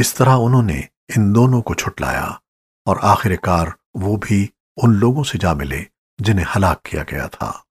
इस तरह उन्होंने इन दोनों को छुटलाया और आखिरकार वो भी उन लोगों से जा मिले जिन्हें हलाक किया गया था।